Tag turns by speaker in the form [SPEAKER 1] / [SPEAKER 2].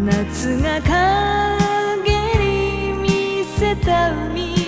[SPEAKER 1] 夏が陰り見せた海